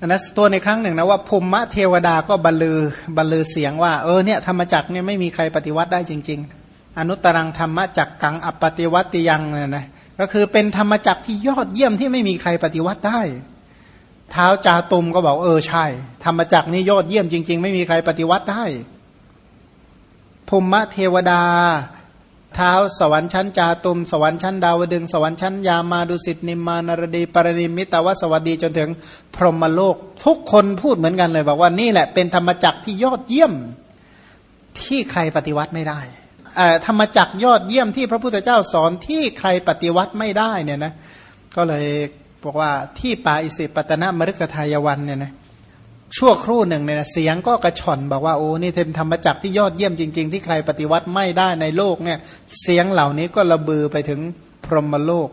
อันนั้นตัวในครั้งหนึ่งนะว่าภูมิเทวดาก็บรรลือบรรลือเสียงว่าเออเนี่ยธรรมจักเนี่ยไม่มีใครปฏิวัติได้จริง ๆ อนุตรังธรรมจักกังอปฏิวัติยังเนี่ยนะก็คือเป็นธรรมจักที่ยอดเยี่ยมที่ไม่มีใครปฏิวัติได้ เท้าจาตุมก็บอกเออใช่ ธรรมจักนี่ยอดเยี่ยมจริง ๆ ไม่มีใครปฏิวัติได้ภูมิเทวดา เท้าสวรรค์ชั้นจาตุมสวรรค์ชั้นดาวดึงสวรรค์ชั้นยามาดุสิตนิมานารดีปรณิมิตาวสวัสดีจนถึงพรหมโลก ทุกคนพูดเหมือนกันเลย บอกว่านี่แหละเป็นธรรมจักที่ยอดเยี่ยมที่ใครปฏิวัติไม่ได้ธรรมจักยอดเยี่ยมที่พระพุทธเจ้าสอนที่ใครปฏิวัติไม่ได้เนี่ยนะก็เลยบอกว่าที่ป่าอิสิปตนมฤคทายวันเนี่ยนะ ชั่วครู่หนึ่งเนี่ยเสียงก็กระชอนบอกว่าโอ้นี่เทมธรรมจักที่ยอดเยี่ยมจริง ๆ ที่ใครปฏิวัติไม่ได้ในโลกเนี่ยเสียงเหล่านี้ก็ระบือไปถึงพรหมโลก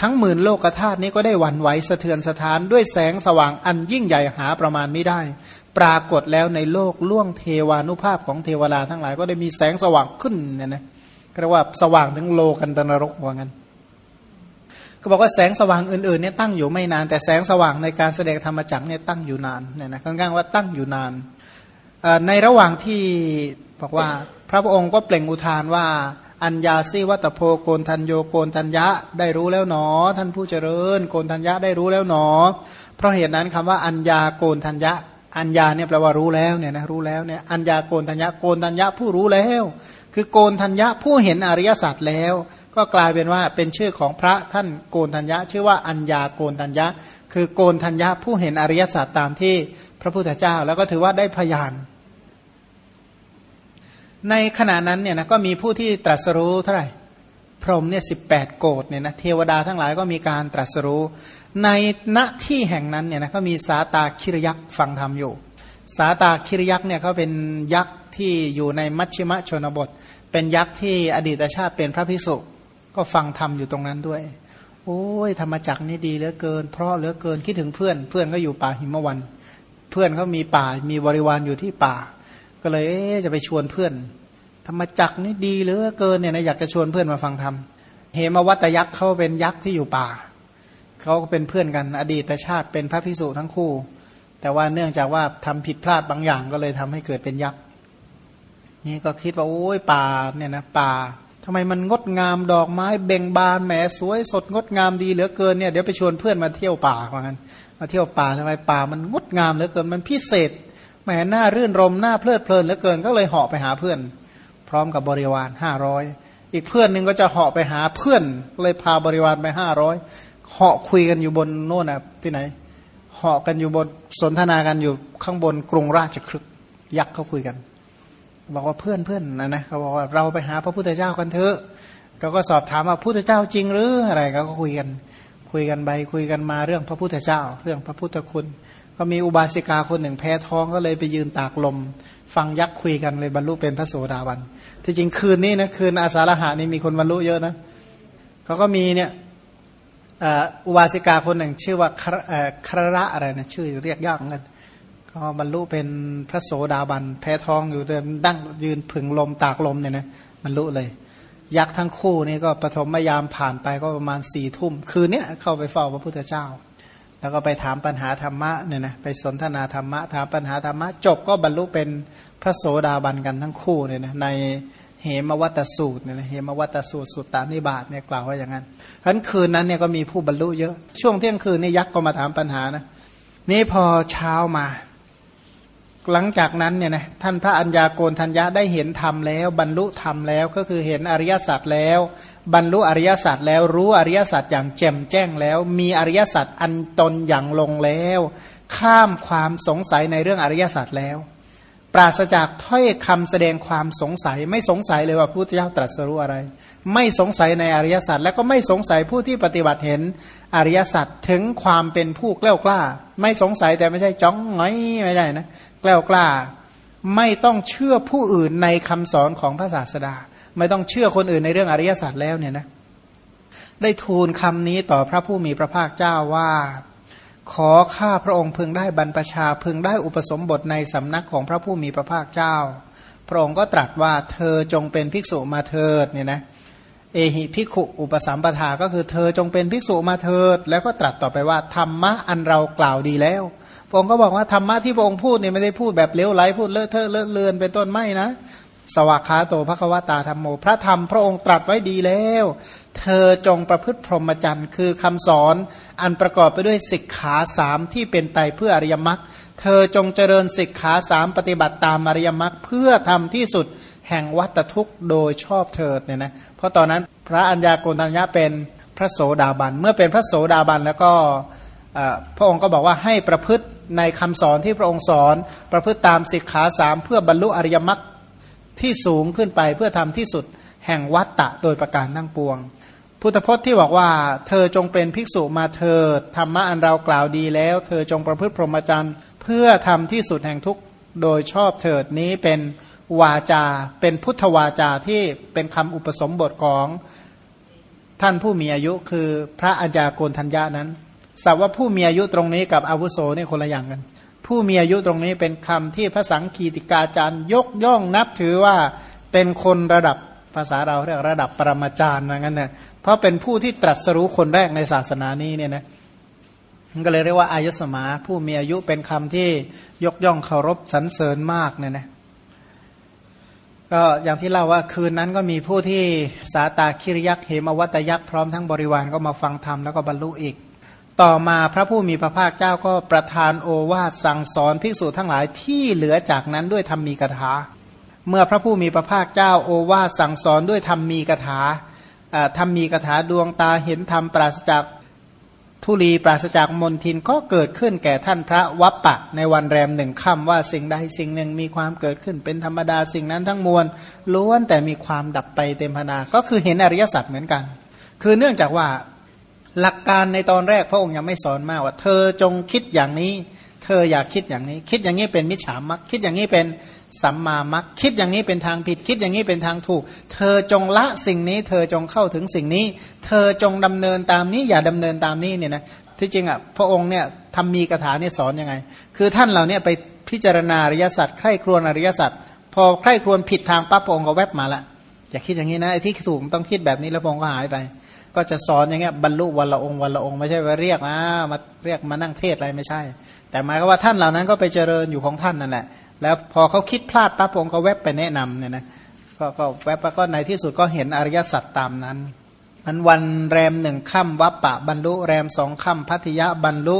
ทั้งหมื่นโลกธาตุนี้ก็ได้หวั่นไหวสะเทือนสถานด้วยแสงสว่างอันยิ่งใหญ่หาประมาณไม่ได้ ปรากฏแล้วในโลกล่วงเทวานุภาพของเทวดาทั้งหลายก็ได้มีแสงสว่างขึ้นเนี่ยนะเรียกว่าสว่างถึงโลกันตนรกว่างั้น บอกว่าแสงสว่างอื่นๆเนี่ยตั้งอยู่ไม่นาน แต่แสงสว่างในการแสดงธรรมจักรเนี่ยตั้งอยู่นานเนี่ยนะข้างว่าตั้งอยู่นานในระหว่างที่บอกว่าพระองค์ก็เปล่งอุทานว่า อัญญาซิวัตโพโกนทันโยโกนทัญญะได้รู้แล้วหนอ ท่านผู้เจริญ โกนทัญญะได้รู้แล้วหนอ เพราะเหตุนั้นคำว่าอัญญาโกนทัญญะ อัญญาเนี่ยแปลว่ารู้แล้วเนี่ยนะรู้แล้วเนี่ยอัญญาโกนทัญญะโกนทัญญะผู้รู้แล้ว คือโกนทัญญะผู้เห็นอริยสัจแล้ว ก็กลายเป็นว่าเป็นชื่อของพระท่านโกนธัญญะ ชื่อว่าอัญญาโกนธัญญะ คือโกนธัญญะผู้เห็นอริยสัจตามที่พระพุทธเจ้า แล้วก็ถือว่าได้พยาน ในขณะนั้นเนี่ยนะก็มีผู้ที่ตรัสรู้เท่าไหร่พรหมเนี่ยสิบแปดโกดเนี่ยนะเทวดาทั้งหลายก็มีการตรัสรู้ ในณที่แห่งนั้นเนี่ยนะก็มีสาตาคิรยักษ์ฟังธรรมอยู่ สาตาคิรยักษ์เนี่ยเขาเป็นยักษ์ที่อยู่ในมัชชิมชนบท เป็นยักษ์ที่อดีตชาติเป็นพระภิกษุ ก็ฟังธรรมอยู่ตรงนั้นด้วย โอ้ยธรรมจักนี่ดีเหลือเกิน เพราะเหลือเกินคิดถึงเพื่อน เพื่อนก็อยู่ป่าหิมวัน เพื่อนเขามีป่ามีบริวารอยู่ที่ป่า ก็เลยจะไปชวนเพื่อน ธรรมจักนี่ดีเหลือเกินเนี่ยนะอยากจะชวนเพื่อนมาฟังธรรมเหมวัตยักษ์เขาเป็นยักษ์ที่อยู่ป่าเขาก็เป็นเพื่อนกัน อดีตชาติเป็นพระพิสุทั้งคู่ แต่ว่าเนื่องจากว่าทำผิดพลาดบางอย่างก็เลยทำให้เกิดเป็นยักษ์นี่ก็คิดว่าโอ้ยป่าเนี่ยนะป่า ทำไมมันงดงามดอกไม้เบ่งบานแหมสวยสดงดงามดีเหลือเกินเนี่ยเดี๋ยวไปชวนเพื่อนมาเที่ยวป่าว่างั้นมาเที่ยวป่าทำไมป่ามันงดงามเหลือเกินมันพิเศษแหมหน้ารื่นรมหน้าเพลิดเพลินเหลือเกินก็เลยเหาะไปหาเพื่อน พร้อมกับบริวารห้าร้อยอีกเพื่อนหนึ่งก็จะเหาะไปหาเพื่อนเลยพาบริวารไปห้าร้อยเหาะคุยกันอยู่บนโน่นนะที่ไหนเหาะกันอยู่บนสนทนากันอยู่ข้างบนกรุงราชครึกยักษ์เขาคุยกัน บอกว่าเพื่อนเพื่อนนะนะเขาบอกว่าเราไปหาพระพุทธเจ้ากันเถอะเขาก็สอบถามว่าพุทธเจ้าจริงหรืออะไรเขาก็คุยกันคุยกันไปคุยกันมาเรื่องพระพุทธเจ้า เรื่องพระพุทธคุณ ก็มีอุบาสิกาคนหนึ่งแพ้ท้องก็เลยไปยืนตากลม ฟังยักษ์คุยกันเลยบรรลุเป็นพระโสดาบันที่จริงคืนนี้นะคืนอาสาฬหานี่มีคนบรรลุเยอะนะเขาก็มีเนี่ยอุบาสิกาคนหนึ่งชื่อว่าคระอะไรนะชื่อเรียกยากเหมือนกัน ก็บรรลุเป็นพระโสดาบันแพ้ท้องอยู่เดินดั้งยืนผึ่งลมตากลมเนี่ยนะบรรลุเลย ยักษ์ทั้งคู่นี่ก็ปฐมยามผ่านไปก็ประมาณสี่ทุ่ม คืนนี้เข้าไปเฝ้าพระพุทธเจ้า แล้วก็ไปถามปัญหาธรรมะเนี่ยนะไปสนทนาธรรมะถามปัญหาธรรมะจบก็บรรลุเป็นพระโสดาบันกันทั้งคู่เนี่ยนะในเหมวัตสูตรเนี่ยนะเหมวัตสูตรสุตตานิบาตเนี่ยกล่าวว่าอย่างนั้นฉะนั้นคืนนั้นเนี่ยก็มีผู้บรรลุเยอะช่วงเที่ยงคืนนี่ยักษ์ก็มาถามปัญหานะนี่พอเช้ามา หลังจากนั้นเนี่ยนะท่านพระัญญาโกณทัญญาได้เห็นธรรมแล้ว บรรลุธรรมแล้วก็คือเห็นอริยสัจแล้ว บรรลุอริยสัจแล้วรู้อริยสัจอย่างแจ่มแจ้งแล้ว มีอริยสัจอันตนอย่างลงแล้ว ข้ามความสงสัยในเรื่องอริยสัจแล้ว ปราศจากถ้อยคำแสดงความสงสัย ไม่สงสัยเลยว่าพระพุทธเจ้าตรัสรู้อะไร ไม่สงสัยในอริยสัจและก็ไม่สงสัยผู้ที่ปฏิบัติเห็นอริยสัจถึงความเป็นผู้กล้ากล้า ไม่สงสัยแต่ไม่ใช่จ้องน้อยไม่ใช่นะ กล้ากล้า ไม่ต้องเชื่อผู้อื่นในคำสอนของพระศาสดา ไม่ต้องเชื่อคนอื่นในเรื่องอริยศาสัจแล้วเนี่ยนะได้ทูลคำนี้ต่อพระผู้มีพระภาคเจ้าว่า ขอข้าพระองค์พึงได้บรรพชาพึงได้อุปสมบทในสำนักของพระผู้มีพระภาคเจ้า พระองค์ก็ตรัสว่าเธอจงเป็นภิกษุมาเถิดเนี่ยนะเอหิภิกขุอุปสัมปทาก็คือเธอจงเป็นภิกษุมาเถิด แล้วก็ตรัสต่อไปว่าธรรมะอันเรากล่าวดีแล้ว พระองค์ก็บอกว่าธรรมะที่พระองค์พูดเนี่ยไม่ได้พูดแบบเลี้ยวไหลพูดเลอะเทอะเลอะเลือนเป็นต้นไม่นะ สวากขาโตภควตาธรรมโม พระธรรมพระองค์ตรัสไว้ดีแล้ว เธอจงประพฤติพรหมจรรย์ คือคำสอนอันประกอบไปด้วยสิกขาสามที่เป็นไปเพื่ออริยมรรคเธอจงเจริญสิกขาสามปฏิบัติตามอริยมรรคเพื่อทำที่สุดแห่งวัตทุกข์โดยชอบเถิดเนี่ยนะเพราะตอนนั้นพระอัญญาโกณทัญญาเป็นพระโสดาบัน เมื่อเป็นพระโสดาบันแล้วก็พระองค์ก็บอกว่าให้ประพฤติ ในคำสอนที่พระองค์สอน ประพฤติตามสิกขาสามเพื่อบรรลุอริยมรรคที่สูงขึ้นไปเพื่อทำที่สุดแห่งวัตตะโดยประการทั้งปวง พุทธพจน์ที่บอกว่า เธอจงเป็นภิกษุมาเถิดธรรมะอันเรากล่าวดีแล้ว เธอจงประพฤติพรหมจรรย์ เพื่อทำที่สุดแห่งทุกโดยชอบเถิดนี้เป็นวาจา เป็นพุทธวาจาที่เป็นคำอุปสมบทของท่านผู้มีอายุคือพระอาญาโกนทัญญานั้น สับว่าผู้มีอายุตรงนี้กับอาวุโสนี่คนละอย่างกัน ผู้มีอายุตรงนี้เป็นคำที่พระสังคีติกาจารย์ ยกย่องนับถือว่าเป็นคนระดับภาษาเราเรียกระดับปรมาจารย์ว่างั้นนะเพราะเป็นผู้ที่ตรัสรู้คนแรกในศาสนานี้เนี่ยนะก็เลยเรียกว่าอายุสมา ผู้มีอายุเป็นคำที่ยกย่องเคารพสรรเสริญมากเนี่ยนะก็อย่างที่เล่าว่าคืนนั้นก็มีผู้ที่สาตาคิริยักษ์เหมวัตยักษ์พร้อมทั้งบริวารก็มาฟังธรรมแล้วก็บรรลุอีก ต่อมาพระผู้มีพระภาคเจ้าก็ประทานโอวาทสั่งสอนภิกษุทั้งหลายที่เหลือจากนั้นด้วยธรรมีกถา เมื่อพระผู้มีพระภาคเจ้าโอวาทสั่งสอนด้วยธรรมีกถาธรรมมีกถาดวงตาเห็นธรรมปราศจากทุลีปราศจากมนทินก็เกิดขึ้นแก่ท่านพระวัปปะ ในวันแรมหนึ่งค่ำว่าสิ่งใดสิ่งหนึ่งมีความเกิดขึ้นเป็นธรรมดาสิ่งนั้นทั้งมวลล้วนแต่มีความดับไปเต็มพนา ก็คือเห็นอริยสัจเหมือนกัน คือเนื่องจากว่า หลักการในตอนแรกพระองค์ยังไม่สอนมากว่า เธอจงคิดอย่างนี้ เธออยากคิดอย่างนี้ คิดอย่างนี้เป็นมิจฉามักคิดอย่างนี้เป็นสัมมามักคิดอย่างนี้เป็นทางผิด คิดอย่างนี้เป็นทางถูก เธอจงละสิ่งนี้ เธอจงเข้าถึงสิ่งนี้ เธอจงดำเนินตามนี้ อย่าดำเนินตามนี้เนี่ยนะที่จริงอะพระองค์เนี่ยทำมีกถาเนี่ยสอนยังไง คือท่านเราเนี่ยไปพิจารณาอริยสัจใคร่ครวญอริยสัจพอใคร่ครวญผิดทางปั๊บพระองค์ก็แวบมาละอย่าคิดอย่างนี้นะไอ้ที่ถูกต้องคิดแบบนี้แล้วพระองค์ก็หายไป ก็จะสอนอย่างเงี้ยบรรลุวันละองค์วันละองค์ไม่ใช่ว่าเรียกมามาเรียกมานั่งเทศอะไรไม่ใช่ แต่หมายก็ว่าท่านเหล่านั้นก็ไปเจริญอยู่ของท่านนั่นแหละ แล้วพอเขาคิดพลาดปั๊บองค์ก็แวบไปแนะนำเนี่ยนะก็ก็แวบก็ในที่สุดก็เห็นอริยสัจตามนั้นมันวันแรมหนึ่งค่ำวัปปะบรรลุ แรมสองค่ำพัทยะบรรลุ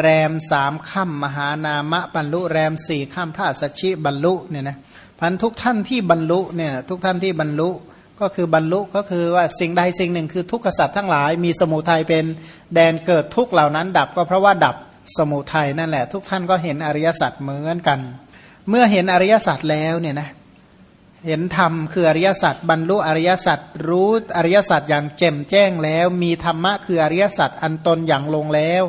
แรมสามค่ำมหานามะบรรลุ แรมสี่ค่ำพระสัชชิบรรลุเนี่ยนะพันทุกท่านที่บรรลุเนี่ยทุกท่านที่บรรลุ ก็คือบรรลุก็คือว่าสิ่งใดสิ่งหนึ่งคือทุกขสัตว์ทั้งหลาย มีสมุทัยเป็นแดนเกิดทุกเหล่านั้น ดับก็เพราะว่าดับสมุทัยนั่นแหละ ทุกท่านก็เห็นอริยสัจเหมือนกัน เมื่อเห็นอริยสัจแล้วเนี่ยนะเห็นธรรมคืออริยสัจบรรลุอริยสัจรู้อริยสัจอย่างแจ่มแจ้งแล้ว มีธรรมะคืออริยสัจอันตนอย่างลงแล้ว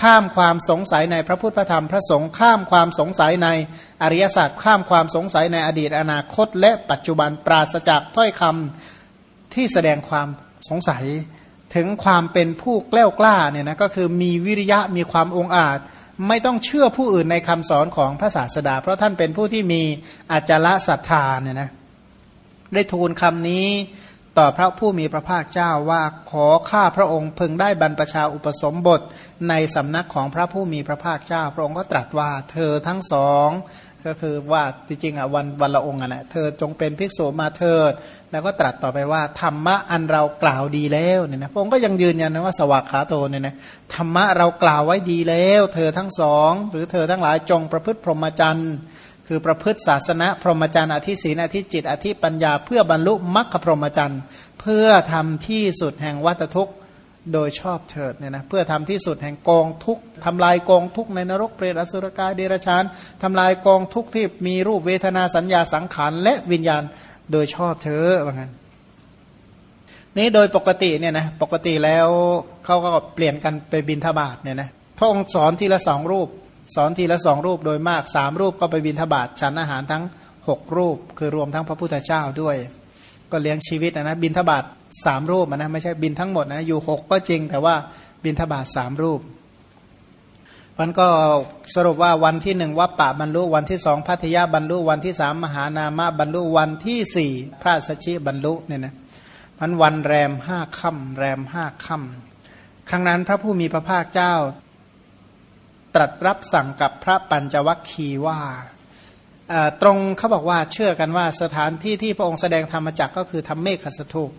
ข้ามความสงสัยในพระพุทธธรรมพระสงฆ์ข้ามความสงสัยในอริยศาสัจข้ามความสงสัยในอดีตอนาคต และปัจจุบันปราศจากถ้อยคำที่แสดงความสงสัย ถึงความเป็นผู้กล้ากล้าเนี่ยนะก็คือมีวิริยะมีความองอาจ ไม่ต้องเชื่อผู้อื่นในคำสอนของพระศาสดา เพราะท่านเป็นผู้ที่มีอาจละศรัทธาเนี่ยนะได้ทูลคำนี้ ต่อพระผู้มีพระภาคเจ้าว่าขอข้าพระองค์พึงได้บรรพชาอุปสมบทในสำนักของพระผู้มีพระภาคเจ้า พระองค์ก็ตรัสว่าเธอทั้งสองก็คือว่าจริงๆอะวันวันละองค์อะนะเธอจงเป็นภิกษุมาเถิด แล้วก็ตรัสต่อไปว่าธรรมะอันเรากล่าวดีแล้วเนี่ยนะพระองค์ก็ยังยืนยันนะว่าสวากขาโตเนี่ยนะธรรมะเรากล่าวไว้ดีแล้ว เธอทั้งสอง หรือเธอทั้งหลายจงประพฤติพรหมจรรย์ คือประพฤติศาสนาพรหมจรรย์อธิศีนอธิจิต อธิปัญญา เพื่อบรรลุมรรคพรหมจรรย์ เพื่อทำที่สุดแห่งวัตทุกข์โดยชอบเถิดเนี่ยนะเพื่อทำที่สุดแห่งกองทุกทำลายกองทุกในนรกเปรตอสุรกายเดรัจฉานทำลายกองทุกที่มีรูปเวทนาสัญญาสังขารและวิญญาณโดยชอบเธอว่างั้นนี้โดยปกติเนี่ยนะปกติแล้วเขาก็เปลี่ยนกันไปบินทบาทเนี่ยนะพระองค์สอนทีละสองรูป สอนทีละสองรูปโดยมากสามรูปก็ไปบินทบาทฉันอาหารทั้งหกรูป คือรวมทั้งพระพุทธเจ้าด้วย ก็เลี้ยงชีวิตนะนะบินทบาทสามรูปนะไม่ใช่บินทั้งหมดนะอยู่หกก็จริง แต่ว่าบินทบาทสามรูปมันก็สรุปว่าวันที่หนึ่งวัปปะบรรลุวันที่สองพัทยาบรรลุวันที่สามมหานามะบรรลุวันที่สี่พระสัชชิบรรลุเนี่ยนะมันวันแรมห้าค่ำแรมห้าค่ำครั้งนั้นพระผู้มีพระภาคเจ้า ตรัสรับสั่งกับพระปัญจวัคคีว่าตรงเขาบอกว่าเชื่อกันว่าสถานที่ที่พระองค์แสดงธรรมจักก็คือทำเมฆสถูป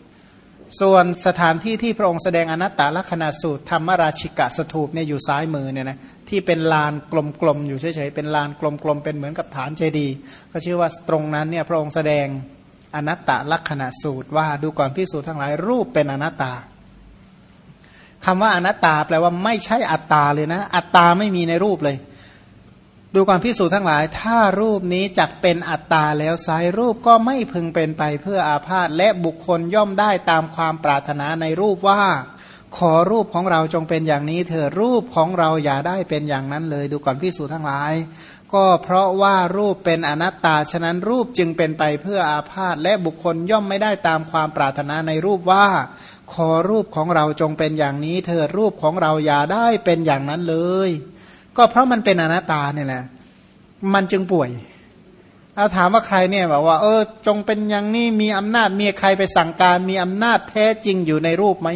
ส่วนสถานที่ที่พระองค์แสดงอนัตตลักษณะสูตรธรรมราชิกะสถูปเนี่ยอยู่ซ้ายมือเนี่ยนะที่เป็นลานกลมๆอยู่เฉยๆเป็นลานกลมๆเป็นเหมือนกับฐานเจดีย์ก็ชื่อว่าตรงนั้นเนี่ยพระองค์แสดงอนัตตลักษณะสูตรว่าดูก่อนพิสูจทั้งหลายรูปเป็นอนัตตา คำว่าอนัตตาแปลว่าไม่ใช่อัตตาเลยนะ อัตตาไม่มีในรูปเลย ดูความพิสูจน์ทั้งหลาย ถ้ารูปนี้จักเป็นอัตตาแล้วสายรูปก็ไม่พึงเป็นไปเพื่ออาพาธและบุคคลย่อมได้ตามความปรารถนาในรูปว่า ขอรูปของเราจงเป็นอย่างนี้เถอรูปของเราอย่าได้เป็นอย่างนั้นเลย ดูก่อนพิสูจน์ทั้งหลาย ก็เพราะว่ารูปเป็นอนัตตาฉะนั้นรูปจึงเป็นไปเพื่ออาพาธและบุคคลย่อมไม่ได้ตามความปรารถนาในรูปว่า ขอรูปของเราจงเป็นอย่างนี้เถอรูปของเราอย่าได้เป็นอย่างนั้นเลย ก็เพราะมันเป็นอนัตตาเนี่ยแหละ มันจึงป่วยเอาถามว่าใครเนี่ยบอกว่า เออ จงเป็นอย่างนี้มีอำนาจมีใครไปสั่งการ มีอำนาจแท้จริงอยู่ในรูปไหม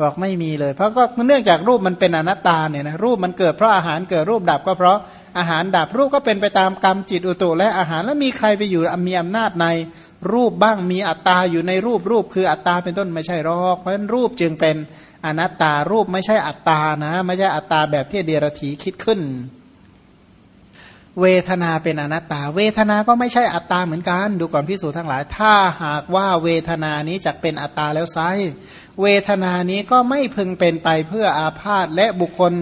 บอกไม่มีเลย เพราะก็เนื่องจากรูปมันเป็นอนัตตาเนี่ยนะรูปมันเกิดเพราะอาหารเกิดรูปดับก็เพราะอาหารดับรูปก็เป็นไปตามกรรมจิตอุตุและอาหารแล้วมีใครไปอยู่มีอำนาจใน รูปบ้างมีอัตตาอยู่ในรูปรูปคืออัตตาเป็นต้นไม่ใช่หรอกเพราะฉะนั้นรูปจึงเป็นอนัตตารูปไม่ใช่อัตตานะ ไม่ใช่อัตตาแบบที่เดียรถีคิดขึ้น เวทนาเป็นอนัตตา เวทนาก็ไม่ใช่อัตตาเหมือนกัน ดูก่อนพิสูจน์ทั้งหลาย ถ้าหากว่าเวทนานี้จะเป็นอัตตาแล้วไซ เวทนานี้ก็ไม่พึงเป็นไปเพื่ออาพาธและบุคคล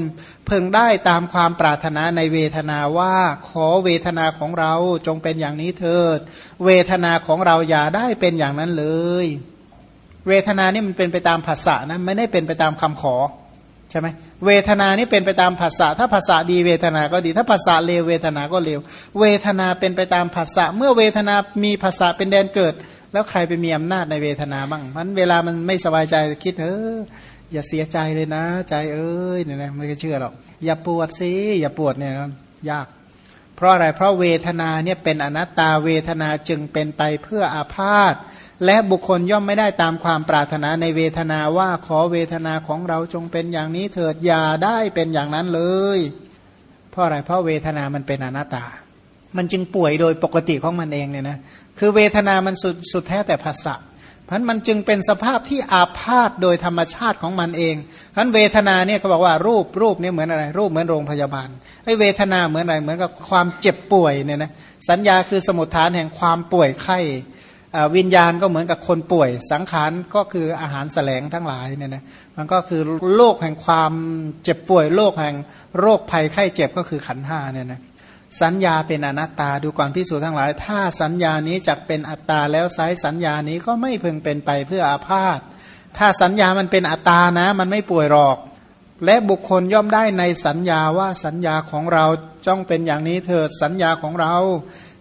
พึงได้ตามความปรารถนาในเวทนาว่าขอเวทนาของเราจงเป็นอย่างนี้เถิด เวทนาของเราอย่าได้เป็นอย่างนั้นเลย เวทนานี่มันเป็นไปตามภาษานะไม่ได้เป็นไปตามคำขอใช่ไหมเวทนานี่เป็นไปตามภาษาถ้าภาษาดีเวทนาก็ดี ถ้าภาษาเลวเวทนาก็เลว เวทนาเป็นไปตามภาษาเมื่อเวทนามีภาษาเป็นแดนเกิด แล้วใครไปมีอำนาจในเวทนาบ้างมันเวลามันไม่สบายใจคิดเอออย่าเสียใจเลยนะ ใจเอ้ยเนี่ยนะไม่เชื่อหรอกอย่าปวดสิอย่าปวดเนี่ยยาก เพราะอะไรเพราะเวทนาเนี่ยเป็นอนัตตาเวทนาจึงเป็นไปเพื่ออาพาธและบุคคลย่อมไม่ได้ตามความปรารถนาในเวทนาว่าขอเวทนาของเราจงเป็นอย่างนี้เถิดอย่าได้เป็นอย่างนั้นเลย เพราะอะไรเพราะเวทนามันเป็นอนัตตา มันจึงป่วยโดยปกติของมันเองเนี่ยนะ คือเวทนามันสุดสุดแท้แต่ภาษะพันมันจึงเป็นสภาพที่อาพาธโดยธรรมชาติของมันเองพันเวทนาเนี่ยเขาบอกว่ารูปรูปเนี่ยเหมือนอะไร รูปเหมือนโรงพยาบาลไอ้เวทนาเหมือนอะไรเหมือนกับความเจ็บป่วยเนี่ยนะสัญญาคือสมุทฐานแห่งความป่วยไข้วิญญาณก็เหมือนกับคนป่วย สังขารก็คืออาหารแสลงทั้งหลายเนี่ยนะมันก็คือโรคแห่งความเจ็บป่วยโรคแห่งโรคภัยไข้เจ็บก็คือขันห้าเนี่ยนะ สัญญาเป็นอนัตตาดูก่อนพิสูจน์ทั้งหลาย ถ้าสัญญานี้จักเป็นอัตตาแล้วไซสัญญานี้ก็ไม่พึงเป็นไปเพื่ออาพาธถ้าสัญญามันเป็นอัตตานะ มันไม่ป่วยหรอก และบุคคลย่อมได้ในสัญญาว่าสัญญาของเราจ้องเป็นอย่างนี้เถิดสัญญาของเรา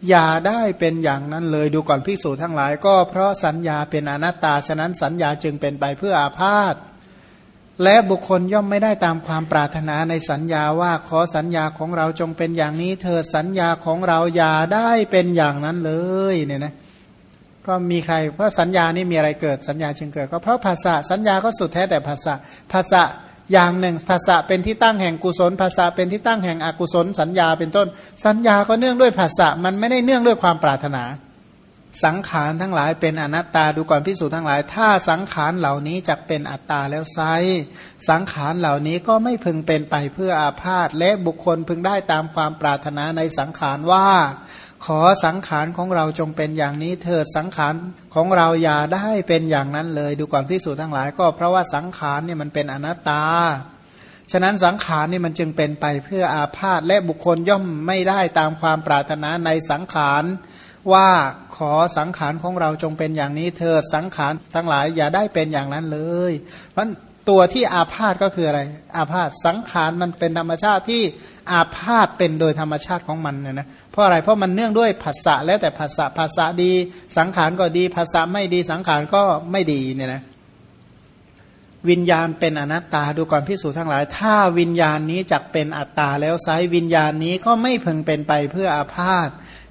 อย่าได้เป็นอย่างนั้นเลยดูก่อนพิสูจน์ทั้งหลาย ก็เพราะสัญญาเป็นอนัตตาฉะนั้นสัญญาจึงเป็นไปเพื่ออาพาธ และบุคคลย่อมไม่ได้ตามความปรารถนาในสัญญาว่าขอสัญญาของเราจงเป็นอย่างนี้ เธอสัญญาของเราอย่าได้เป็นอย่างนั้นเลยเนี่ยนะก็มีใครเพราะสัญญานี่มีอะไรเกิดสัญญาจึงเกิด ก็เพราะภาษาสัญญาก็สุดแท้แต่ภาษาภาษาอย่างหนึ่งภาษาเป็นที่ตั้งแห่งกุศล ภาษาเป็นที่ตั้งแห่งอกุศล สัญญาเป็นต้น สัญญาก็เนื่องด้วยภาษามันไม่ได้เนื่องด้วยความปรารถนา สังขารทั้งหลายเป็นอนัตตาดูก่อนพิสูจน์ทั้งหลาย ถ้าสังขารเหล่านี้จะเป็นอัตตาแล้วไซสังขารเหล่านี้ก็ไม่พึงเป็นไปเพื่ออาพาธและบุคคลพึงได้ตามความปรารถนาในสังขารว่า ขอสังขารของเราจงเป็นอย่างนี้เถิดสังขารของเราอย่าได้เป็นอย่างนั้นเลย ดูก่อนพิสูจน์ทั้งหลาย ก็เพราะว่าสังขารเนี่ยมันเป็นอนัตตาฉะนั้นสังขารนี่มันจึงเป็นไปเพื่ออาพาธและบุคคลย่อมไม่ได้ตามความปรารถนาในสังขาร ว่าขอสังขารของเราจงเป็นอย่างนี้เธอสังขารทั้งหลายอย่าได้เป็นอย่างนั้นเลย เพราะตัวที่อาพาธก็คืออะไร อาพาธสังขารมันเป็นธรรมชาติที่อาพาธเป็นโดยธรรมชาติของมันเนี่ยนะเพราะอะไรเพราะมันเนื่องด้วยภาษาแล้วแต่ภาษาภาษาดี สังขารก็ดีภาษาไม่ดีสังขารก็ไม่ดีเนี่ยนะ วิญญาณเป็นอนัตตาดูก่อนพิสูจน์ทั้งหลาย ถ้าวิญญาณนี้จักเป็นอัตตาแล้วไซวิญญาณนี้ก็ไม่พึงเป็นไปเพื่ออาพาธ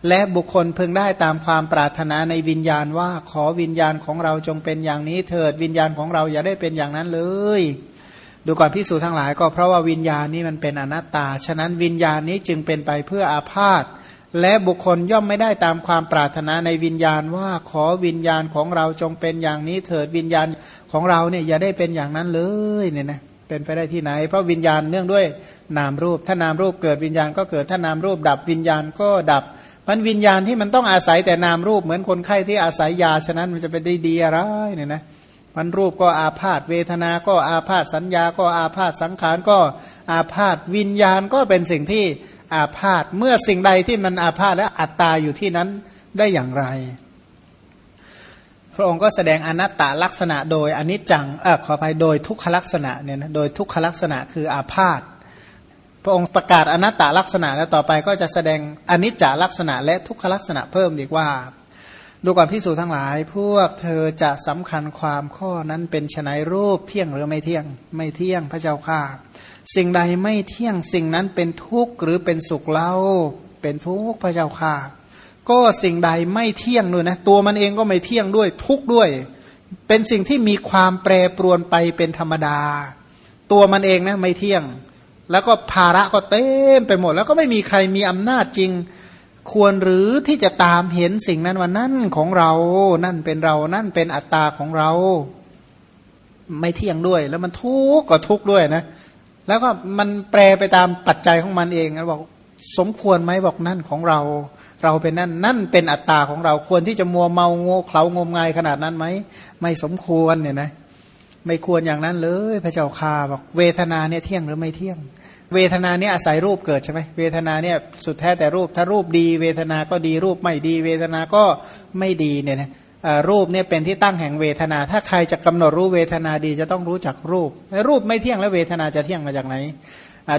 และบุคคลพึงได้ตามความปรารถนาในวิญญาณว่าขอวิญญาณของเราจงเป็นอย่างนี้เถิดวิญญาณของเราอย่าได้เป็นอย่างนั้นเลย ดูก่อนพิสูจทั้งหลายก็เพราะว่าวิญญาณนี้มันเป็นอนัตตา ฉะนั้นวิญญาณนี้จึงเป็นไปเพื่ออาพาธ และบุคคลย่อมไม่ได้ตามความปรารถนาในวิญญาณว่าขอวิญญาณของเราจงเป็นอย่างนี้เถิดวิญญาณของเราเนี่ยอย่าได้เป็นอย่างนั้นเลยเนี่ยนะเป็นไปได้ที่ไหน เพราะวิญญาณเนื่องด้วยนามรูป ถ้านามรูปเกิดวิญญาณก็เกิดถ้านามรูปดับวิญญาณก็ดับมันวิญญาณที่มันต้องอาศัยแต่นามรูปเหมือนคนไข้ที่อาศัยยาฉะนั้นมันจะเป็นได้ดีอะไรเนี่ยนะมันรูปก็อาพาธเวทนาก็อาพาธสัญญาก็อาพาธสังขารก็อาพาธวิญญาณก็เป็นสิ่งที่ อาพาธเมื่อสิ่งใดที่มันอาพาธและอัตตาอยู่ที่นั้นได้อย่างไร พระองค์ก็แสดงอนัตตลักษณะโดยอนิจจังเออขออภัยโดยทุกขลักษณะเนี่ยนะโดยทุกขลักษณะคืออาพาธพระองค์ประกาศอนัตตลักษณะแล้วต่อไปก็จะแสดงอนิจจลักษณะและทุกขลักษณะเพิ่มดีกว่า ดูก่อนพิสูจนทั้งหลาย พวกเธอจะสำคัญความข้อนั้นเป็นชนัยรูปเที่ยงหรือไม่เที่ยง ไม่เที่ยงพระเจ้าข้าสิ่งใดไม่เที่ยงสิ่งนั้นเป็นทุกข์หรือเป็นสุขเล่าเป็นทุกข์พระเจ้าค่ะ ก็สิ่งใดไม่เที่ยงด้วยนะตัวมันเองก็ไม่เที่ยงด้วยทุกข์ด้วย เป็นสิ่งที่มีความแปรปรวนไปเป็นธรรมดา ตัวมันเองนะไม่เที่ยง แล้วก็ภาระก็เต็มไปหมด แล้วก็ไม่มีใครมีอำนาจจริง ควรหรือที่จะตามเห็นสิ่งนั้นว่านั่นของเรา นั่นเป็นเรา นั่นเป็นอัตตาของเรา ไม่เที่ยงด้วย แล้วมันทุกข์ก็ทุกข์ด้วยนะ แล้วก็มันแปรไปตามปัจจัยของมันเองนะบอกสมควรไหมบอกนั่นของเรา เราเป็นนั่น นั่นเป็นอัตตาของเรา ควรที่จะมัวเมาโง่เขลางมงายขนาดนั้นไหม ไม่สมควรเนี่ยนะ ไม่ควรอย่างนั้นเลย พระเจ้าค่าบอกเวทนาเนี่ยเที่ยงหรือไม่เที่ยง เวทนาเนี่ยอาศัยรูปเกิดใช่ไหมเวทนาเนี่ยสุดแท้แต่รูปถ้ารูปดีเวทนาก็ดีรูปไม่ดี เวทนาก็ไม่ดีเนี่ยนะรูปเนี่ยเป็นที่ตั้งแห่งเวทนา ถ้าใครจะกำหนดรู้เวทนาดีจะต้องรู้จักรูป รูปไม่เที่ยงแล้วเวทนาจะเที่ยงมาจากไหน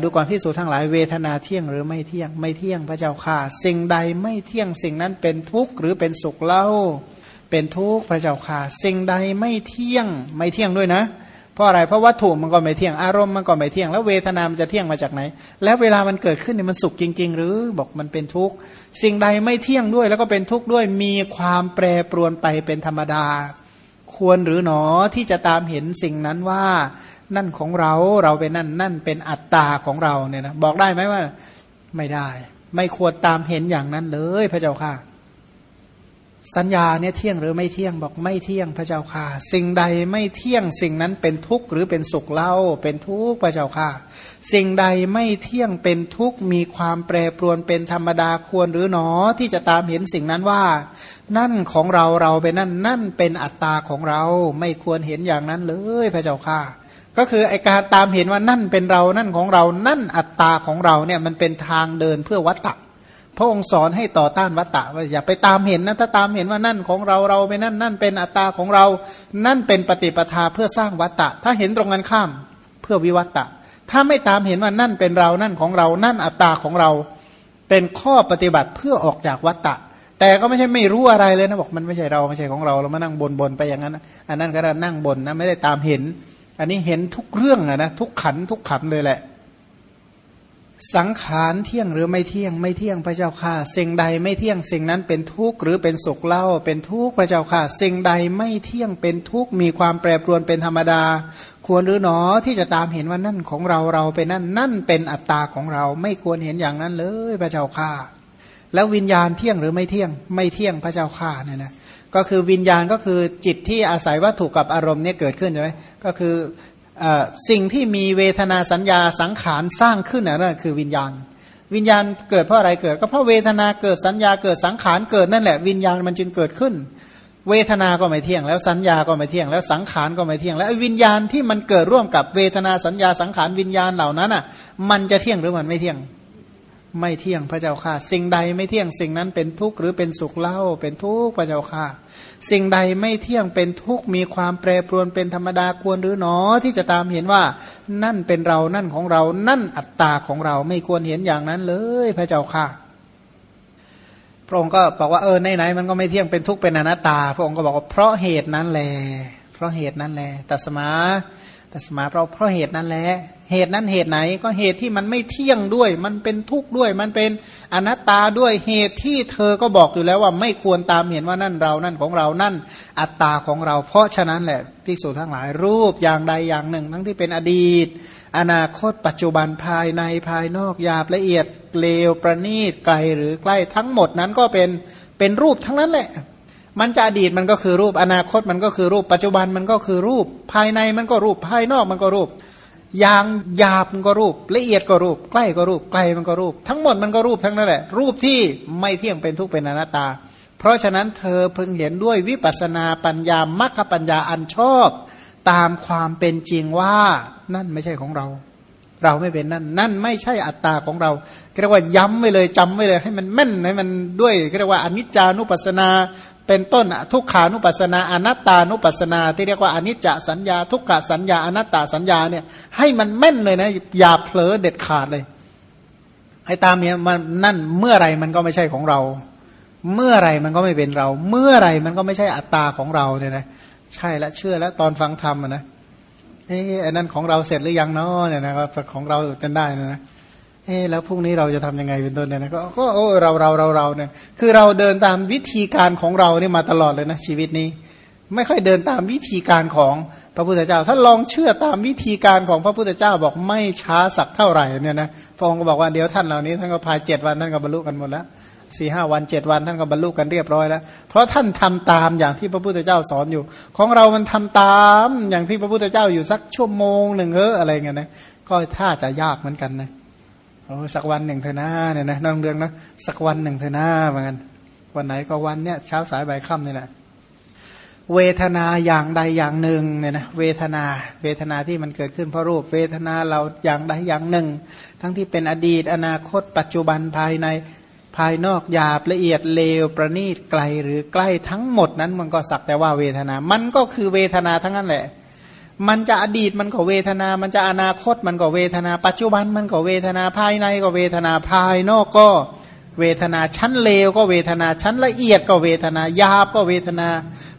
ดูก่อนพิสูจทั้งหลายเวทนาเที่ยงหรือไม่เที่ยงไม่เที่ยงพระเจ้าค่ะ สิ่งใดไม่เที่ยงสิ่งนั้นเป็นทุกข์หรือเป็นสุขเล่าเป็นทุกข์พระเจ้าค่ะ สิ่งใดไม่เที่ยงไม่เที่ยงด้วยนะ เพราะอะไรเพราะวัตถุมันก็ไม่เที่ยงอารมณ์มันก็ไม่เที่ยงแล้วเวทนามันจะเที่ยงมาจากไหน แล้วเวลามันเกิดขึ้นเนี่ยมันสุขจริง ๆ หรือบอกมันเป็นทุกข์สิ่งใดไม่เที่ยงด้วย แล้วก็เป็นทุกข์ด้วยมีความแปรปรวนไปเป็นธรรมดา ควรหรือหนอที่จะตามเห็นสิ่งนั้นว่า นั่นของเราเราเป็นนั่นนั่นเป็นอัตตาของเราเนี่ยนะบอกได้ไหมว่าไม่ได้ ไม่ควรตามเห็นอย่างนั้นเลยพระเจ้าค่ะ สัญญาเนี่ยเที่ยงหรือไม่เที่ยงบอกไม่เที่ยงพระเจ้าค่ะ สิ่งใดไม่เที่ยงสิ่งนั้นเป็นทุกข์หรือเป็นสุขเล่าเป็นทุกข์พระเจ้าค่ะ สิ่งใดไม่เที่ยงเป็นทุกข์มีความแปรปรวนเป็นธรรมดาควรหรือหนอที่จะตามเห็นสิ่งนั้นว่า นั่นของเราเราเป็นนั่นนั่นเป็นอัตตาของเราไม่ควรเห็นอย่างนั้นเลยพระเจ้าค่ะ ก็คือไอการตามเห็นว่านั่นเป็นเรานั่นของเรานั่นอัตตาของเราเนี่ยมันเป็นทางเดินเพื่อวัตตะ พระองค์สอนให้ต่อต้านวัตตะว่าอย่าไปตามเห็นนะถ้าตามเห็นว่านั่นของเราเราไปนั่นนั่นเป็นอัตตาของเรา นั่นเป็นปฏิปทาเพื่อสร้างวัตตะ ถ้าเห็นตรงกันข้ามเพื่อวิวัตตะ ถ้าไม่ตามเห็นว่านั่นเป็นเรานั่นของเรา นั่นอัตตาของเรา เป็นข้อปฏิบัติเพื่อออกจากวัตตะ แต่ก็ไม่ใช่ไม่รู้อะไรเลยนะบอกมันไม่ใช่เราไม่ใช่ของเราเรามานั่งบนบนไปอย่างนั้นอันนั้นก็นั่งบนนะไม่ได้ตามเห็น อันนี้เห็นทุกเรื่องนะทุกขันทุกขันเลยแหละ สังขารเที่ยงหรือไม่เที่ยงไม่เที่ยงพระเจ้าค่ะ สิ่งใดไม่เที่ยงสิ่งนั้นเป็นทุกข์หรือเป็นสุขเล่าเป็นทุกข์พระเจ้าค่ะ สิ่งใดไม่เที่ยงเป็นทุกข์มีความแปรปรวนเป็นธรรมดา ควรหรือหนอที่จะตามเห็นว่านั่นของเราเราเป็นนั่นนั่นเป็นอัตตาของเราไม่ควรเห็นอย่างนั้นเลยพระเจ้าค่ะ แล้ววิญญาณเที่ยงหรือไม่เที่ยงไม่เที่ยงพระเจ้าค่ะเนี่ยนะก็คือวิญญาณก็คือจิตที่อาศัยวัตถุกับอารมณ์เนี่ยเกิดขึ้นใช่ไหมก็คือ สิ่งที่มีเวทนาสัญญาสังขารสร้างขึ้นนั่นคือวิญญาณ วิญญาณเกิดเพราะอะไรเกิด ก็เพราะเวทนาเกิดสัญญาเกิดสังขารเกิดนั่นแหละวิญญาณมันจึงเกิดขึ้น เวทนาก็ไม่เที่ยง แล้วสัญญาก็ไม่เที่ยง แล้วสังขารก็ไม่เที่ยง แล้ววิญญาณที่มันเกิดร่วมกับเวทนาสัญญาสังขารวิญญาณเหล่านั้นอะ มันจะเที่ยงหรือมันไม่เที่ยง ไม่เที่ยงพระเจ้าค่ะ สิ่งใดไม่เที่ยงสิ่งนั้นเป็นทุกข์หรือเป็นสุขเล่าเป็นทุกข์พระเจ้าค่ะ สิ่งใดไม่เที่ยงเป็นทุกข์มีความแปรปรวนเป็นธรรมดาควรหรือหนอที่จะตามเห็นว่า นั่นเป็นเรานั่นของเรา นั่นอัตตาของเราไม่ควรเห็นอย่างนั้นเลยพระเจ้าค่ะ พระองค์ก็บอกว่าเออไหนๆมันก็ไม่เที่ยงเป็นทุกข์เป็นอนัตตา พระองค์ก็บอกว่าเพราะเหตุนั้นแหละเพราะเหตุนั้นแหละตัสมา ตัสมาเราเพราะเหตุนั้นแหละเหตุนั้นเหตุไหนก็เหตุที่มันไม่เที่ยงด้วย มันเป็นทุกข์ด้วย มันเป็นอนัตตาด้วยเหตุที่เธอก็บอกอยู่แล้วว่าไม่ควรตามเห็นว่านั่นเรานั่นของเรานั่นอัตตาของเรา เพราะฉะนั้นแหละภิกษุทั้งหลายรูปอย่างใดอย่างหนึ่ง ทั้งที่เป็นอดีต อนาคตปัจจุบันภายในภายนอกหยาบละเอียดเลวประณีตไกลหรือใกล้ทั้งหมดนั้นก็เป็นเป็นรูปทั้งนั้นแหละ มันจะอดีตมันก็คือรูปอนาคตมันก็คือรูป ปัจจุบันมันก็คือรูป ภายในมันก็รูป ภายนอกมันก็รูปอย่างหยาบมันก็รูป ละเอียดก็รูป ใกล้ก็รูปไกลมันก็รูป ทั้งหมดมันก็รูปทั้งนั้นแหละ รูปที่ไม่เที่ยงเป็นทุกข์เป็นอนัตตา เพราะฉะนั้นเธอเพิ่งเห็นด้วยวิปัสนาปัญญามัคคปัญญาอันชอบ ตามความเป็นจริงว่านั่นไม่ใช่ของเรา เราไม่เป็นนั่น นั่นไม่ใช่อัตตาของเราเรียกว่าย้ำไว้เลยจำไว้เลยให้มันแม่นให้มันด้วยเรียกว่าอนิจจานุปัสสนา เป็นต้นทุกขานุปัสนาอนัตตานุปัสนา ที่เรียกว่าอนิจจสัญญา ทุกขสัญญาอนัตตาสัญญาเนี่ยให้มันแม่นเลยนะอย่าเผลอเด็ดขาดเลยไอ้ตามเนี่ยมันนั่นเมื่อไรมันก็ไม่ใช่ของเรา เมื่อไรมันก็ไม่เป็นเรา เมื่อไรมันก็ไม่ใช่อัตตาของเราเนี่ยนะใช่แล้วเชื่อแล้วตอนฟังธรรมนะเอ้ไอ้นั่นของเราเสร็จหรือยังเนาะเนี่ยนะครับของเราจะได้นะ เออแล้วพรุ่งนี้เราจะทำยังไงเป็นต้นเนี่ยนะก็ก็โอ้เราเราเราเราเนี่ยคือเราเดินตามวิธีการของเราเนี่ยมาตลอดเลยนะชีวิตนี้ ไม่ค่อยเดินตามวิธีการของพระพุทธเจ้า ถ้าลองเชื่อตามวิธีการของพระพุทธเจ้าบอกไม่ช้าสักเท่าไหร่เนี่ยนะพระองค์ก็บอกว่าเดี๋ยวท่านเหล่านี้ท่านก็พายเจ็ดวันท่านก็บรรลุกันหมดแล้วสี่ห้าวันเจ็ดวันท่านก็บรรลุกันเรียบร้อยแล้ว เพราะท่านทำตามอย่างที่พระพุทธเจ้าสอนอยู่ ของเรามันทำตามอย่างที่พระพุทธเจ้าอยู่สักชั่วโมงหนึ่งเอออะไรเงี้ยนะก็ถ้าจะยากเหมือนกันนะ โอ้สักวันหนึ่งเถอะนะเนี่ยนะนั่งเรื่องนะสักวันหนึ่งเถอะนะเหมือนกันวันไหนก็วันเนี้ยเช้าสายบ่ายค่ำนี่แหละเวทนาอย่างใดอย่างหนึ่งเนี่ยนะเวทนาเวทนาที่มันเกิดขึ้นเพราะรูป เวทนาเราอย่างใดอย่างหนึ่ง ทั้งที่เป็นอดีตอนาคต ปัจจุบันภายในภายนอกหยาบละเอียดเลวประณีตไกลหรือใกล้ทั้งหมดนั้นมันก็สักแต่ว่าเวทนา มันก็คือเวทนาทั้งนั้นแหละ มันจะอดีตมันก็เวทนา มันจะอนาคตมันก็เวทนา ปัจจุบันมันก็เวทนาภายในก็เวทนาภายนอกก็เวทนาชั้นเลวก็เวทนาชั้นละเอียดก็เวทนาหยาบก็เวทนา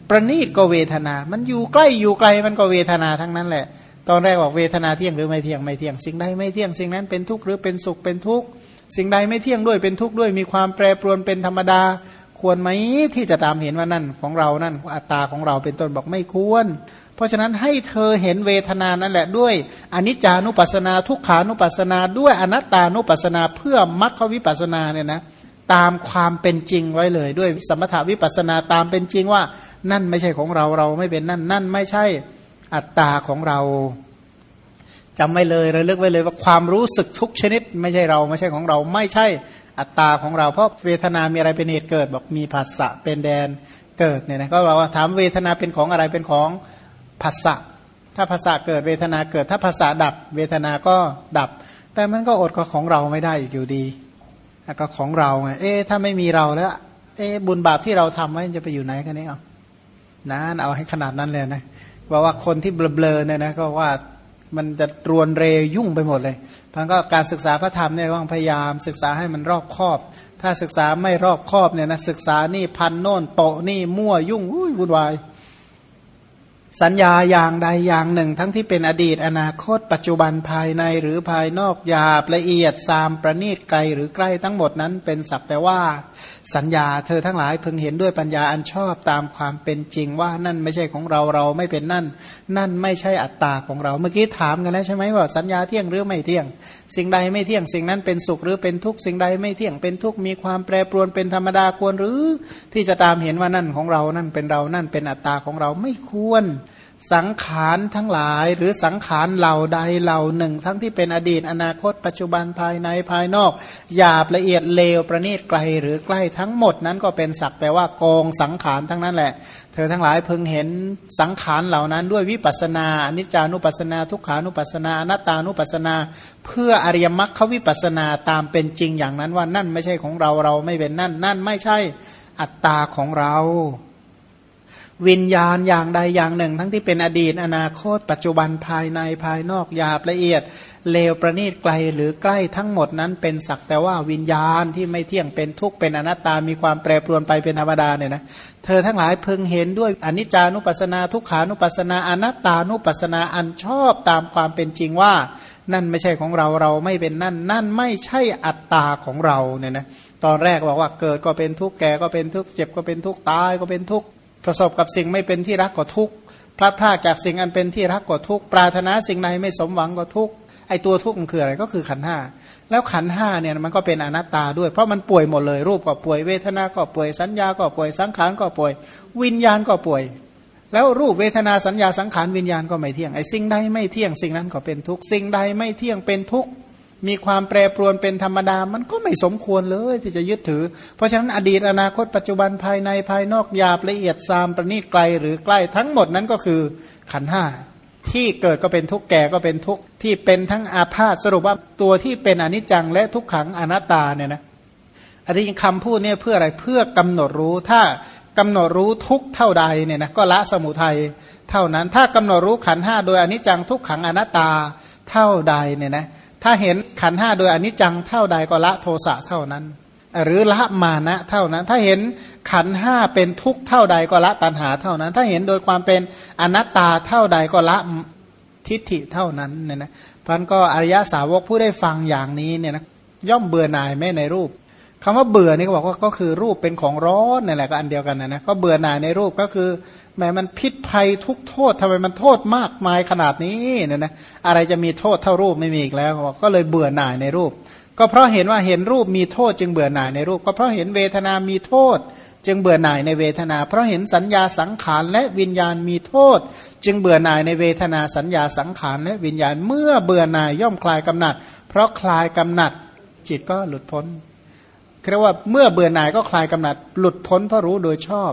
ประณีตก็เวทนา มันอยู่ใกล้อยู่ไกลมันก็เวทนาทั้งนั้นแหละ ตอนแรกบอกเวทนาเที่ยงหรือไม่เที่ยงไม่เที่ยงสิ่งใดไม่เที่ยงสิ่งนั้นเป็นทุกข์หรือเป็นสุขเป็นทุกข์สิ่งใดไม่เที่ยงด้วยเป็นทุกข์ด้วยมีความแปรปรวนเป็นธรรมดา ควรไหมที่จะตามเห็นว่านั่นของเรานั่นอัตตาของเราเป็นต้นบอกไม่ควร เพราะฉะนั้นให้เธอเห็นเวทนานั่นแหละด้วยอนิจจานุปัสนา ทุกขานุปัสนา ด้วยอนัตตานุปัสนา เพื่อมรรควิปัสนาเนี่ยนะตามความเป็นจริงไว้เลย ด้วยสมถาวิปัสนาตามเป็นจริงว่า นั่นไม่ใช่ของเราเราไม่เป็นนั่น นั่นไม่ใช่อัตตาของเราจำไม่เลยระลึกไว้เลยว่าความรู้สึกทุกชนิด ไม่ใช่เราไม่ใช่ของเรา ไม่ใช่อัตตาของเรา เพราะเวทนามีอะไรเป็นเหตุเกิด บอกมีภาษะเป็นแดนเกิดเนี่ยนะก็เราถามเวทนาเป็นของอะไรเป็นของ ภาษะถ้าภาษาเกิดเวทนาเกิด ถ้าภาษาดับเวทนาก็ดับ แต่มันก็อดก็ของเราไม่ได้อีกอยู่ดีก็ของเราไงเอ๊ะถ้าไม่มีเราแล้ว เอ๊ะบุญบาปที่เราทำไว้จะไปอยู่ไหนกันนี่เอานั้นเอาให้ขนาดนั้นเลยนะว่าว่าคนที่เบลอๆเนี่ยนะก็ว่ามันจะรวนเรยุ่งไปหมดเลยพันก็การศึกษาพระธรรมเนี่ยต้องพยายามศึกษาให้มันรอบคอบ ถ้าศึกษาไม่รอบคอบเนี่ยนะศึกษานี่พันโน่นโตนี่มั่วยุ่งอุ้ยวุ่นวาย สัญญาอย่างใดอย่างหนึ่ง ทั้งที่เป็นอดีตอนาคต ปัจจุบันภายในหรือภายนอกหยาบละเอียดซามประณีตไกลหรือใกล้ทั้งหมดนั้นเป็นสักแต่ว่า สัญญาเธอทั้งหลายพึงเห็นด้วยปัญญาอันชอบตามความเป็นจริงว่านั่นไม่ใช่ของเราเราไม่เป็นนั่น นั่นไม่ใช่อัตตาของเราเมื่อกี้ถามกันแล้วใช่ไหมว่าสัญญาเที่ยงหรือไม่เที่ยง สิ่งใดไม่เที่ยงสิ่งนั้นเป็นสุขหรือเป็นทุกข์สิ่งใดไม่เที่ยงเป็นทุกข์มีความแปรปรวนเป็นธรรมดาควรหรือ ที่จะตามเห็นว่านั่นของเรานั่นเป็นเรานั่นเป็นอัตตาของเราไม่ควร สังขารทั้งหลายหรือสังขารเหล่าใดเหล่าหนึ่ง ทั้งที่เป็นอดีตอนาคต ปัจจุบันภายในภายนอกหยาบละเอียดเลวประณีตไกลหรือใกล้ทั้งหมดนั้นก็เป็นสักแต่ว่ากองสังขารทั้งนั้นแหละ เธอทั้งหลายเพึงเห็นสังขารเหล่านั้นด้วยวิปัสนาอนิจจานุปัสนาทุกขานุปัสนาอนัตตานุปัสนา เพื่ออริยมรรควิปัสนาตามเป็นจริงอย่างนั้นว่านั่นไม่ใช่ของเราเราไม่เป็นนั่นนั่นไม่ใช่อัตตาของเรา วิญญาณอย่างใดอย่างหนึ่ง ทั้งที่เป็นอดีตอนาคต ปัจจุบันภายในภายนอกหยาบละเอียด เลวประณีตไกลหรือใกล้ทั้งหมดนั้นเป็นสักแต่ว่าวิญญาณที่ไม่เที่ยงเป็นทุกข์เป็นอนัตตามีความแปรปรวนไปเป็นธรรมดาเนี่ยนะเธอทั้งหลายเพึงเห็นด้วยอนิจจานุปัสนาทุกขานุปัสนาอนัตตานุปัสสนาอันชอบตามความเป็นจริงว่า นั่นไม่ใช่ของเราเราไม่เป็นนั่น นั่นไม่ใช่อัตตาของเราเนี่ยนะตอนแรกบอกว่าเกิดก็เป็นทุกข์แก่ก็เป็นทุกข์เจ็บก็เป็นทุกข์ตายก็เป็นทุกข์ ประสบกับสิ่งไม่เป็นที่รักก็ทุกข์พลัดพรากจากสิ่งอันเป็นที่รักก็ทุกข์ปรารถนาสิ่งใดไม่สมหวังก็ทุกข์ไอตัวทุกข์มันคืออะไรก็คือขันห้าแล้วขันห้าเนี่ยมันก็เป็นอนัตตาด้วย เพราะมันป่วยหมดเลยรูปก็ป่วยเวทนาก็ป่วยสัญญาก็ป่วยสังขารก็ป่วย วิญญาณก็ป่วย แล้วรูปเวทนาสัญญาสังขารวิญญาณก็ไม่เที่ยงไอสิ่งใดไม่เที่ยงสิ่งนั้นก็เป็นทุกข์สิ่งใดไม่เที่ยงเป็นทุกข์ มีความแปรปรวนเป็นธรรมดา มันก็ไม่สมควรเลยที่จะยึดถือ เพราะฉะนั้นอดีตอนาคตปัจจุบันภายในภายนอกหยาบละเอียดซามประณีตไกลหรือใกล้ทั้งหมดนั้นก็คือขันห้าที่เกิดก็เป็นทุกข์แก่ก็เป็นทุกข์ที่เป็นทั้งอาพาธสรุปว่าตัวที่เป็นอนิจจังและทุกขังอนัตตาเนี่ยนะอันนี้คำพูดเนี่ยเพื่ออะไรเพื่อกำหนดรู้ถ้ากำหนดรู้ทุกเท่าใดเนี่ยนะก็ละสมุทัยเท่านั้นถ้ากำหนดรู้ขันห้าโดยอนิจจังทุกขังอนัตตาเท่าใดเนี่ยนะ ถ้าเห็นขันห้าโดยอนิจจังเท่าใดก็ละโทสะเท่านั้น หรือละมานะเท่านั้น ถ้าเห็นขันห้าเป็นทุกข์เท่าใดก็ละตัณหาเท่านั้น ถ้าเห็นโดยความเป็นอนัตตาเท่าใดก็ละทิฏฐิเท่านั้นเนี่ยนะพันก็อริยสาวกผู้ได้ฟังอย่างนี้เนี่ยนะย่อมเบื่อหน่ายแม่ในรูป คำว่าเบื่อนี่เขาบอกว่าก็คือรูปเป็นของร้อนนี่แหละก็อันเดียวกันนะนะก็เบื่อหน่ายในรูปก็คือแม้มันพิษภัยทุกโทษทำไมมันโทษมากมายขนาดนี้เนี่ยนะอะไรจะมีโทษเท่ารูปไม่มีอีกแล้วก็เลยเบื่อหน่ายในรูป ก็เพราะเห็นว่าเห็นรูปมีโทษจึงเบื่อหน่ายในรูป ก็เพราะเห็นเวทนามีโทษ จึงเบื่อหน่ายในเวทนา เพราะเห็นสัญญาสังขารและวิญญาณมีโทษ จึงเบื่อหน่ายในเวทนาสัญญาสังขารและวิญญาณเมื่อเบื่อหน่ายย่อมคลายกำหนัด เพราะคลายกำหนัดจิตก็หลุดพ้น เรียกว่าเมื่อเบื่อหน่ายก็คลายกำหนัด หลุดพ้นเพราะรู้โดยชอบ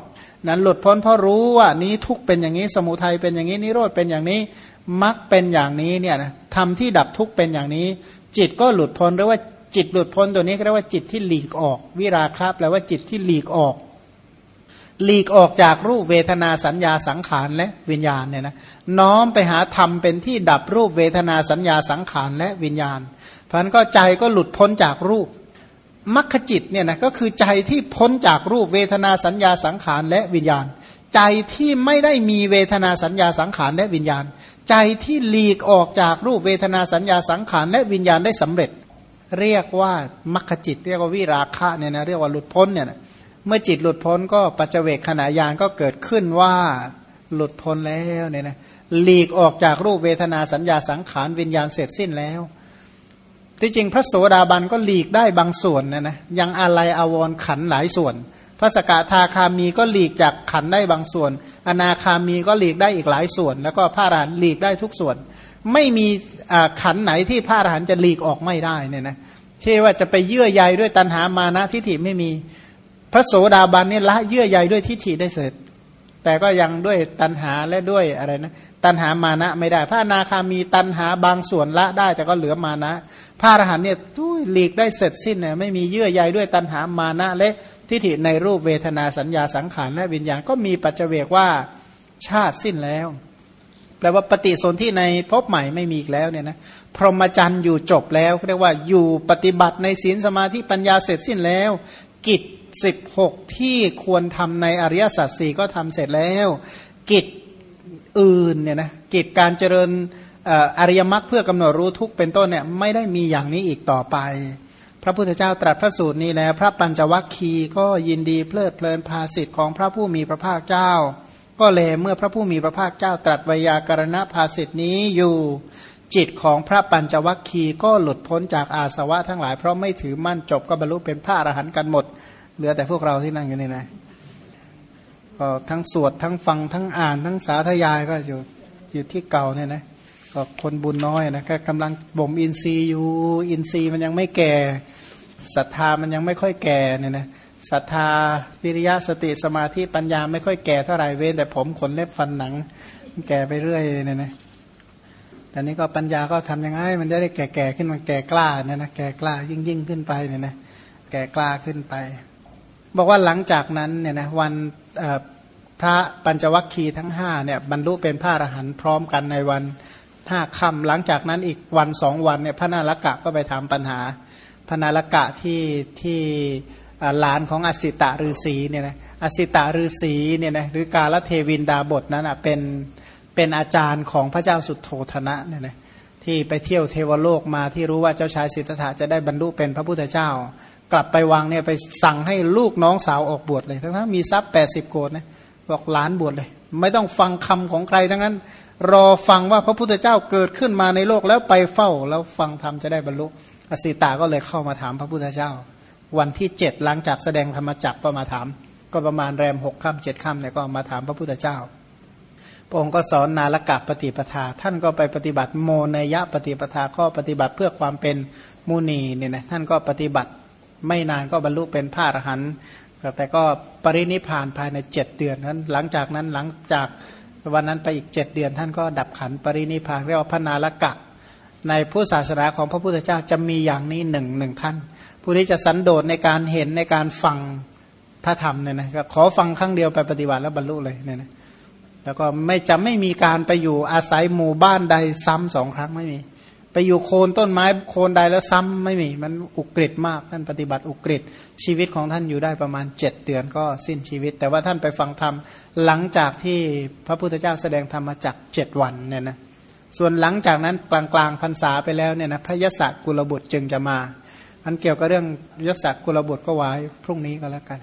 นั้นหลุดพ้นเพราะรู้ว่านี้ทุกเป็นอย่างนี้ สมุทัยเป็นอย่างนี้นิโรธเป็นอย่างนี้มรรคเป็นอย่างนี้เนี่ยนะทำที่ดับทุกเป็นอย่างนี้ จิตก็หลุดพ้นหรือว่าจิตหลุดพ้นตัวนี้เรียกว่าจิตที่หลีกออก วิราคะแปลว่าจิตที่หลีกออกหลีกออกจากรูปเวทนาสัญญาสังขารและวิญญาณเนี่ยนะน้อมไปหาธรรมเป็นที่ดับรูปเวทนาสัญญาสังขารและวิญญาณ เพราะนั้นก็ใจก็หลุดพ้นจากรูป มัคคจิตเนี่ยนะก็คือใจที่พ้นจากรูปเวทนาสัญญาสังขารและวิญญาณ ใจที่ไม่ได้มีเวทนาสัญญาสังขารและวิญญาณ ใจที่หลีกออกจากรูปเวทนาสัญญาสังขารและวิญญาณได้สำเร็จ เรียกว่ามัคคจิต เรียกว่าวิราคะเนี่ยนะเรียกว่าหลุดพ้นเนี่ยนะเมื่อจิตหลุดพ้นก็ปัจเจกขณะยานก็เกิดขึ้นว่าหลุดพ้นแล้วเนี่ยนะหลีกออกจากรูปเวทนาสัญญาสังขารวิญญาณเสร็จสิ้นแล้ว ที่จริงพระโสดาบันก็หลีกได้บางส่วนนะนะยังอะไรอาวรขันหลายส่วน พระสกทาคามีก็หลีกจากขันได้บางส่วน อนาคามีก็หลีกได้อีกหลายส่วน แล้วก็พระอรหันต์หลีกได้ทุกส่วน ไม่มีขันไหนที่พระอรหันต์จะหลีกออกไม่ได้เนี่ยนะที่ว่าจะไปเยื่อใยด้วยตัณหามานะทิฏฐิไม่มีพระโสดาบันเนี่ยละเยื่อใยด้วยทิฏฐิได้เสร็จ แต่ก็ยังด้วยตัณหาและด้วยอะไรนะตัณหามานะไม่ได้ พระอนาคามีตัณหาบางส่วนละได้ แต่ก็เหลือมานะ พระอรหันเนี่ยทุยหลีกได้เสร็จสิ้นเนี่ยไม่มีเยื่อใยด้วยตัณหามานะและทิฏฐิในรูปเวทนาสัญญาสังขารและวิญญาณก็มีปัจเจกว่าชาติสิ้นแล้ว แปลว่าปฏิสนธิในภพใหม่ไม่มีอีกแล้วเนี่ยนะพรหมจรรย์อยู่จบแล้วเรียกว่าอยู่ปฏิบัติในศีลสมาธิปัญญาเสร็จสิ้นแล้ว กิจสิบหกที่ควรทำในอริยสัจสี่ก็ทำเสร็จแล้ว กิจอื่นเนี่ยนะกิจการเจริญ อริยมรรคเพื่อกำหนดรู้ทุกเป็นต้นเนี่ยไม่ได้มีอย่างนี้อีกต่อไป พระพุทธเจ้าตรัสพระสูตรนี้แล้วพระปัญจวัคคีย์ก็ยินดีเพลิดเพลินภาสิทธิ์ของพระผู้มีพระภาคเจ้า ก็เลยเมื่อพระผู้มีพระภาคเจ้าตรัสวยากรณภาสิทธินี้อยู่จิตของพระปัญจวัคคีย์ก็หลุดพ้นจากอาสวะทั้งหลายเพราะไม่ถือมั่นจบก็บรรลุเป็นพระอรหันต์กันหมด เหลือแต่พวกเราที่นั่งอยู่นี่นะก็ทั้งสวดทั้งฟังทั้งอ่านทั้งสาธยายก็อยู่อยู่ที่เก่าเนี่ยนะ ก็คนบุญน้อยนะก็กำลังบ่มอินทรีย์อยู่อินทรีย์มันยังไม่แก่ศรัทธามันยังไม่ค่อยแก่เนี่ยนะศรัทธาวิริยะสติสมาธิปัญญาไม่ค่อยแก่เท่าไหร่เว้นแต่ผมขนเล็บฟันหนัง แก่ไปเรื่อยเนี่ยนะแต่นี้ก็ปัญญาก็ทำยังไง มันจะได้แก่ๆขึ้นมันแก่กล้าเนี่ยนะแก่กล้ายิ่งยิ่งขึ้นไปเนี่ยนะแก่กล้าขึ้นไป บอกว่าหลังจากนั้นเนี่ยนะวันพระปัญจวัคคีย์ทั้งห้าเนี่ยบรรลุเป็นพระอรหันต์พร้อมกันในวัน ห้าคำหลังจากนั้นอีกวันสองวันเนี่ยพระนาลกะก็ไปถามปัญหา พระนาลกะที่ที่หลานของอสิตะฤาษีเนี่ยนะอสิตะฤาษีเนี่ยนะหรือกาลเทวินดาบทนั้นอะเป็นเป็นอาจารย์ของพระเจ้าสุดโทธนะเนี่ยนะที่ไปเที่ยวเทวโลกมาที่รู้ว่าเจ้าชายสิทธัตถะจะได้บรรลุเป็นพระพุทธเจ้า กลับไปวังเนี่ยไปสั่งให้ลูกน้องสาวออกบวชเลย ทั้งนั้นมีทรัพย์แปดสิบโกดนะบอกหลานบวชเลย ไม่ต้องฟังคำของใครทั้งนั้น รอฟังว่าพระพุทธเจ้าเกิดขึ้นมาในโลกแล้วไปเฝ้าแล้วฟังธรรมจะได้บรรลุอสิตาก็เลยเข้ามาถามพระพุทธเจ้า วันที่เจ็ดหลังจากแสดงธรรมจักก็มาถาม ก็ประมาณแรมหกค่ำเจ็ดค่ำเนี่ยก็มาถามพระพุทธเจ้าพระองค์ก็สอนนาลกะปฏิปทา ท่านก็ไปปฏิบัติโมนยะปฏิปทาข้อปฏิบัติเพื่อความเป็นมุนีเนี่ยนะท่านก็ปฏิบัติไม่นานก็บรรลุเป็นพระอรหันต์แต่ก็ปรินิพานภายในเจ็ดเดือนนั้น หลังจากนั้นหลังจาก วันนั้นไปอีกเจ็ดเดือนท่านก็ดับขันปรินิพานเรียกว่าพระนาลกะ ในผู้ศาสนาของพระพุทธเจ้าจะมีอย่างนี้หนึ่งหนึ่งท่าน ผู้ที่จะสันโดษในการเห็นในการฟังพระธรรมเนี่ยนะขอฟังครั้งเดียวไปปฏิบัติแล้วบรรลุเลยเนี่ยนะแล้วก็ไม่จะไม่มีการไปอยู่อาศัยหมู่บ้านใดซ้ำสองครั้งไม่มี ไปอยู่โคนต้นไม้โคนใดแล้วซ้ำไม่มี มันอุกฤษมากท่านปฏิบัติอุกฤษชีวิตของท่านอยู่ได้ประมาณเจ็ดเดือนก็สิ้นชีวิต แต่ว่าท่านไปฟังธรรมหลังจากที่พระพุทธเจ้าแสดงธรรมมาจากเจ็ดวันเนี่ยนะส่วนหลังจากนั้นกลางกลางพรรษาไปแล้วเนี่ยนะพระยศกุลบุตรจึงจะมาอันเกี่ยวกับเรื่องยศกุลบุตรก็ไว้พรุ่งนี้ก็แล้วกัน